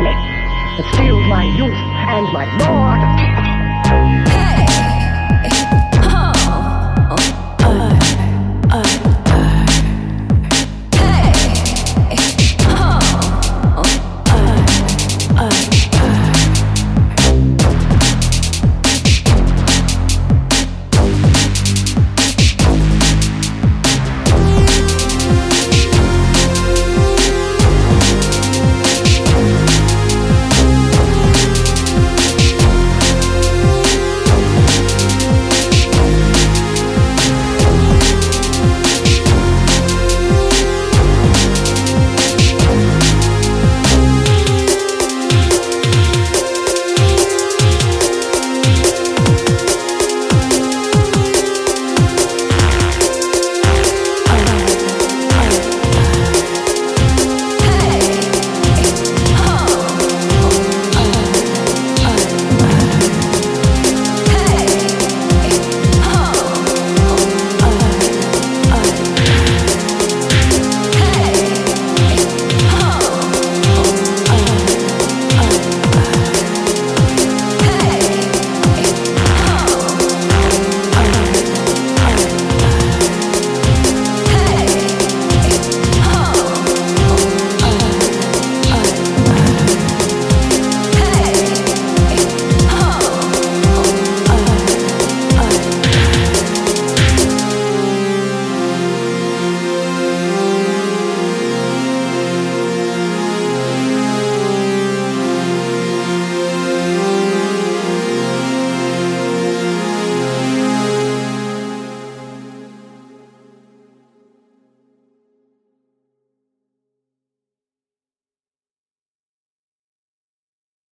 It steals my youth and my more.